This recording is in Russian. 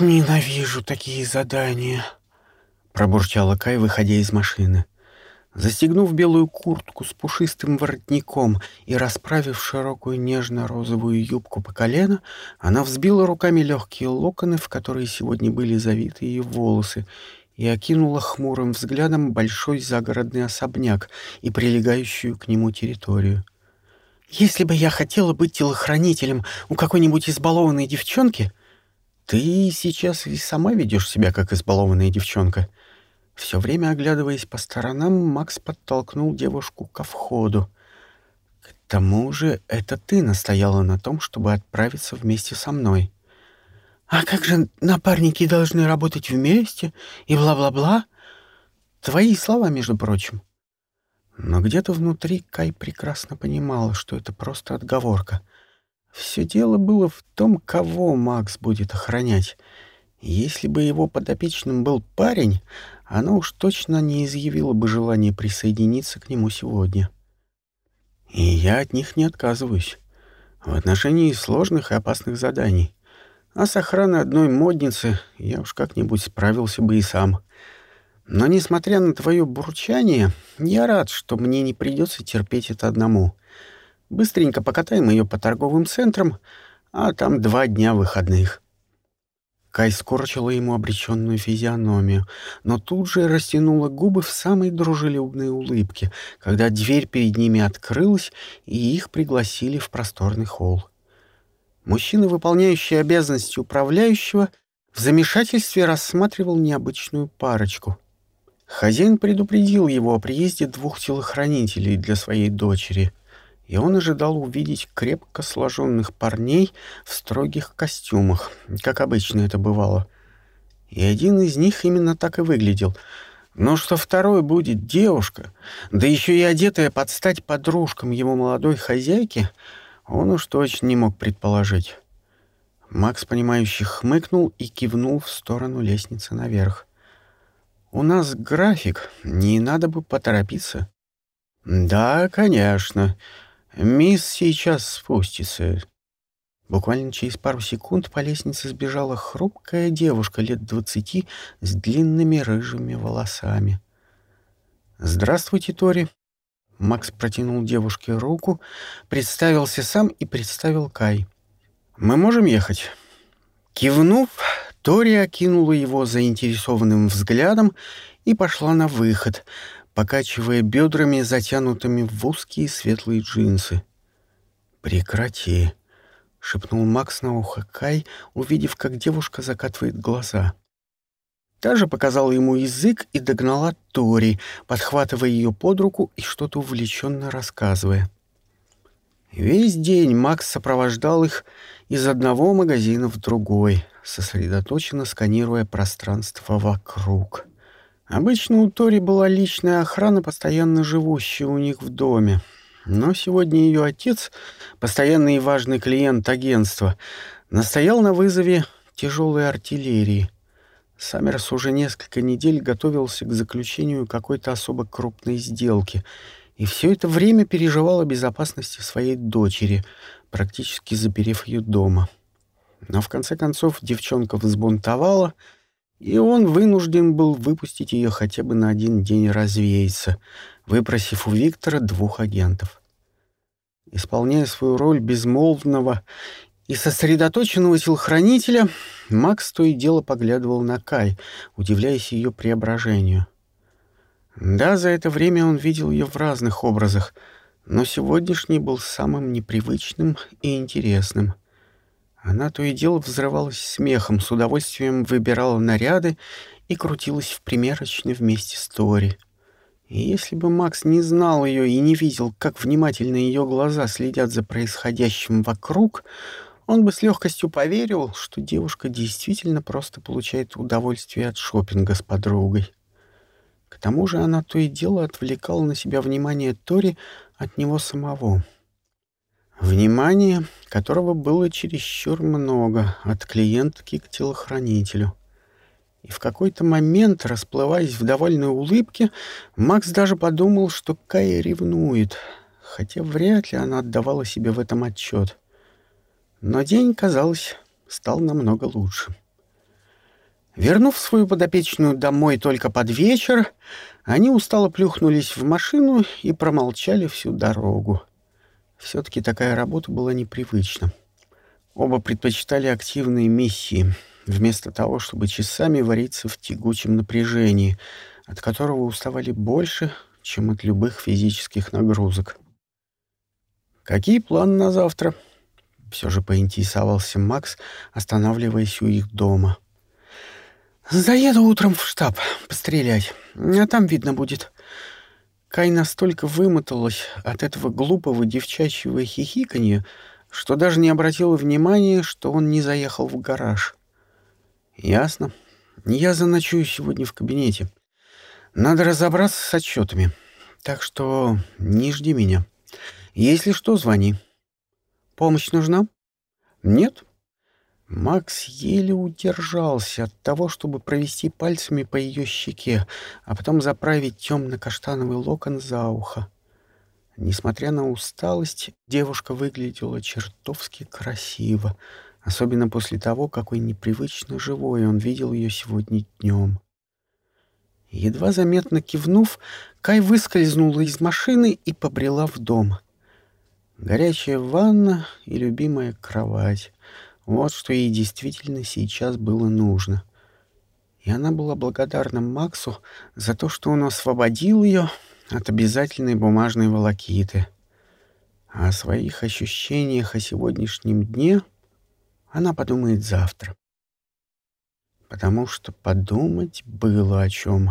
«Ненавижу такие задания», — пробурчала Кай, выходя из машины. Застегнув белую куртку с пушистым воротником и расправив широкую нежно-розовую юбку по колено, она взбила руками легкие локоны, в которые сегодня были завиты ее волосы, и окинула хмурым взглядом большой загородный особняк и прилегающую к нему территорию. «Если бы я хотела быть телохранителем у какой-нибудь избалованной девчонки...» «Ты сейчас и сама ведешь себя, как избалованная девчонка», все время оглядываясь по сторонам, Макс подтолкнул девушку ко входу. «К тому же это ты настояла на том, чтобы отправиться вместе со мной». «А как же напарники должны работать вместе и бла-бла-бла?» «Твои слова, между прочим». Но где-то внутри Кай прекрасно понимал, что это просто отговорка. Все дело было в том, кого Макс будет охранять. Если бы его подопечным был парень, она уж точно не изъявила бы желание присоединиться к нему сегодня. И я от них не отказываюсь. В отношении сложных и опасных заданий. А с охраной одной модницы я уж как-нибудь справился бы и сам. Но, несмотря на твое бурчание, я рад, что мне не придется терпеть это одному. Быстренько покатаем ее по торговым центрам, а там два дня выходных. Кай скорчила ему обреченную физиономию, но тут же растянула губы в самой дружелюбной улыбке, когда дверь перед ними открылась, и их пригласили в просторный холл. Мужчина, выполняющий обязанности управляющего, в замешательстве рассматривал необычную парочку. Хозяин предупредил его о приезде двух телохранителей для своей дочери — и он ожидал увидеть крепко сложенных парней в строгих костюмах, как обычно это бывало. И один из них именно так и выглядел. Но что второй будет девушка, да еще и одетая под стать подружкам его молодой хозяйки, он уж точно не мог предположить. Макс, понимающе хмыкнул и кивнул в сторону лестницы наверх. «У нас график, не надо бы поторопиться». «Да, конечно», Мисс сейчас спустится. Буквально через пару секунд по лестнице сбежала хрупкая девушка лет двадцати с длинными рыжими волосами. «Здравствуйте, Тори!» Макс протянул девушке руку, представился сам и представил Кай. «Мы можем ехать?» Кивнув, Тори окинула его заинтересованным взглядом и пошла на выход — покачивая бедрами, затянутыми в узкие светлые джинсы. «Прекрати!» — шепнул Макс на ухо Кай, увидев, как девушка закатывает глаза. Та же показала ему язык и догнала Тори, подхватывая ее под руку и что-то увлеченно рассказывая. Весь день Макс сопровождал их из одного магазина в другой, сосредоточенно сканируя пространство вокруг. Обычно у Тори была личная охрана, постоянно живущая у них в доме. Но сегодня ее отец, постоянный и важный клиент агентства, настоял на вызове тяжелой артиллерии. Саммерс уже несколько недель готовился к заключению какой-то особо крупной сделки, и все это время переживал о безопасности своей дочери, практически заперев ее дома. Но в конце концов девчонка взбунтовала — и он вынужден был выпустить ее хотя бы на один день развеяться, выпросив у Виктора двух агентов. Исполняя свою роль безмолвного и сосредоточенного телохранителя, Макс то и дело поглядывал на Кай, удивляясь ее преображению. Да, за это время он видел ее в разных образах, но сегодняшний был самым непривычным и интересным — она то и дело взрывалась смехом, с удовольствием выбирала наряды и крутилась в примерочной вместе с Тори. И если бы Макс не знал ее и не видел, как внимательно ее глаза следят за происходящим вокруг, он бы с легкостью поверил, что девушка действительно просто получает удовольствие от шопинга с подругой. К тому же она то и дело отвлекала на себя внимание Тори от него самого. Внимание, которого было чересчур много от клиентки к телохранителю. И в какой-то момент, расплываясь в довольной улыбке, Макс даже подумал, что Кая ревнует, хотя вряд ли она отдавала себе в этом отчет. Но день, казалось, стал намного лучше. Вернув свою подопечную домой только под вечер, они устало плюхнулись в машину и промолчали всю дорогу. Все-таки такая работа была непривычна. Оба предпочитали активные миссии, вместо того, чтобы часами вариться в тягучем напряжении, от которого уставали больше, чем от любых физических нагрузок. «Какие планы на завтра?» — все же поинтересовался Макс, останавливаясь у их дома. «Заеду утром в штаб пострелять, а там видно будет». Кай настолько вымоталась от этого глупого девчачьего хихиканья, что даже не обратила внимания, что он не заехал в гараж. «Ясно. Я заночую сегодня в кабинете. Надо разобраться с отчетами. Так что не жди меня. Если что, звони. Помощь нужна? Нет? Макс еле удержался от того, чтобы провести пальцами по ее щеке, а потом заправить темно-каштановый локон за ухо. Несмотря на усталость, девушка выглядела чертовски красиво, особенно после того, какой непривычно живой он видел ее сегодня днем. Едва заметно кивнув, Кай выскользнула из машины и побрела в дом. Горячая ванна и любимая кровать — вот что ей действительно сейчас было нужно. И она была благодарна Максу за то, что он освободил ее от обязательной бумажной волокиты. А о своих ощущениях о сегодняшнем дне она подумает завтра потому что подумать было о чем.